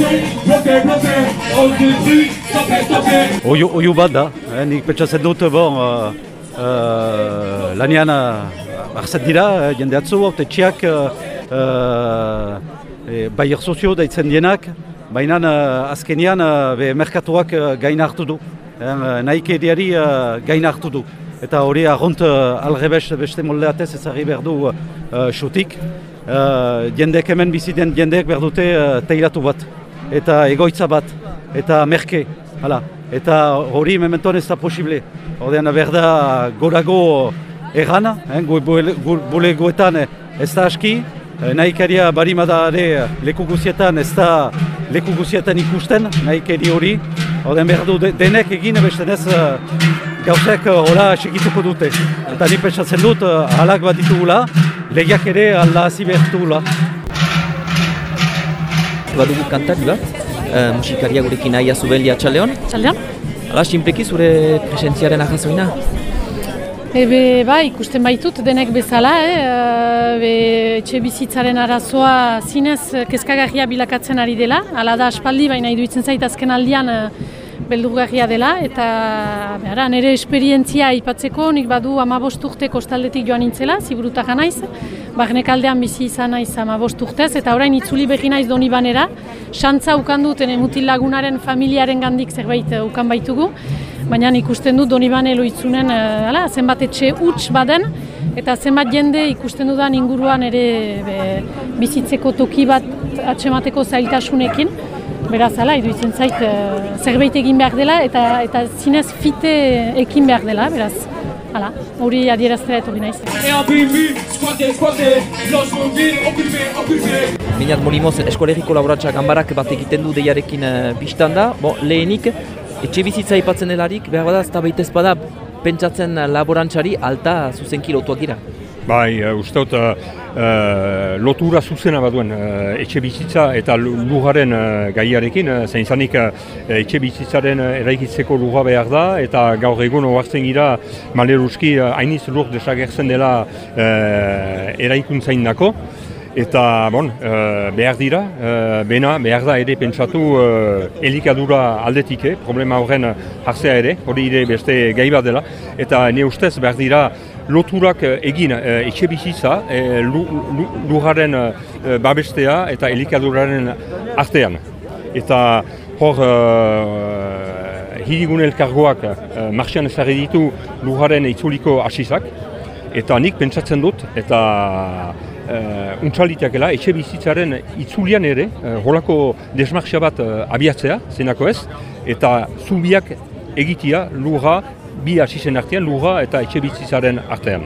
bloqué, bloqué, on dit oui, stoppé, stoppé. Oiu, oiu bat da, eh, nik pentsatzen dut, bon, uh, uh, lanian uh, arzat dira, eh, jende atzu, haute txiak, uh, uh, e, baier sozio daitzen dienak, baina uh, azkenian uh, be, merkatuak uh, gain hartu du, eh, nahikeriari uh, gain hartu du. Eta hori arront uh, alrebes beste moldeatez ezagri behar du uh, xutik. Uh, jendek hemen biziten jendeek behar dute uh, teiratu bat, eta egoitza bat, eta merke. Hala. Eta hori mementoan ez da posible. Ordean behar da gorago errana, eh, bulegoetan eh, ez da aski, eh, nahikaria barimada ere leku guzietan ez da leku guzietan ikusten, nahikeri hori. Ordean behar du de- denek egin beste ez eh, gauzek eh, hola segituko dute. Eta ni dut eh, halak bat ditugula, legiak ere alda hazi behar. Badugu kantari bat, uh, musikaria gurekin aia zubelia txaleon. Txaldean? Hala, sinpleki zure presentziaren ahazoina? Ebe, bai, ikusten baitut denek bezala, eh? eh, be, etxe bizitzaren arazoa zinez eh, kezkagarria bilakatzen ari dela. Hala da aspaldi, baina iduitzen zait azken aldian eh, beldurgarria dela. Eta behara, nire esperientzia aipatzeko nik badu amabost urte kostaldetik joan nintzela, ziburuta naiz. Barnek aldean bizi izan naiz amabost urtez, eta orain itzuli berri naiz doni banera. Xantza ukan duten mutil lagunaren familiaren gandik zerbait eh, ukan baitugu. Baina ikusten dut Donibane loitzunen uh, ala, zenbat etxe huts baden eta zenbat jende ikusten dudan inguruan ere be, bizitzeko toki bat atxemateko zailtasunekin. Beraz, ala, iduitzen zait eh, zerbait egin behar dela eta eta zinez fite ekin behar dela, beraz. Hala, hori adieraztera etorri naiz. Minat Molimoz eskolegiko laboratza ganbarak bat egiten du deiarekin uh, biztan da. Bo, lehenik, etxe bizitza aipatzen delarik, behar bada, ez da baitez bada, pentsatzen eh, laborantzari alta zuzenki lotuak dira. Bai, uh, uste dut, uh, uh, lotura zuzena baduen uh, etxe bizitza eta lu- lujaren uh, gaiarekin, uh, zein zanik uh, etxe bizitzaren uh, eraikitzeko luga behar da, eta gaur egun oartzen gira maleruski uh, hainiz lur desagertzen dela uh, eraikuntzain dako. Eta, bon, uh, behar dira, uh, bena, behar da ere pentsatu uh, elikadura aldetik, eh, problema horren hartzea ere, hori ere beste gai bat dela. Eta ne ustez behar dira loturak egin uh, etxe bizitza, uh, lu, lu, lujaren uh, babestea eta elikaduraren artean. Eta hor uh, hirigune elkargoak uh, martxan ezarri ditu lujaren itzuliko asizak, eta nik pentsatzen dut, eta uh, untxaliteakela, etxe bizitzaren itzulian ere, uh, holako desmarxia bat uh, abiatzea, zenako ez, eta zubiak egitia lurra, bi asisen artean, lurra eta etxe bizitzaren artean.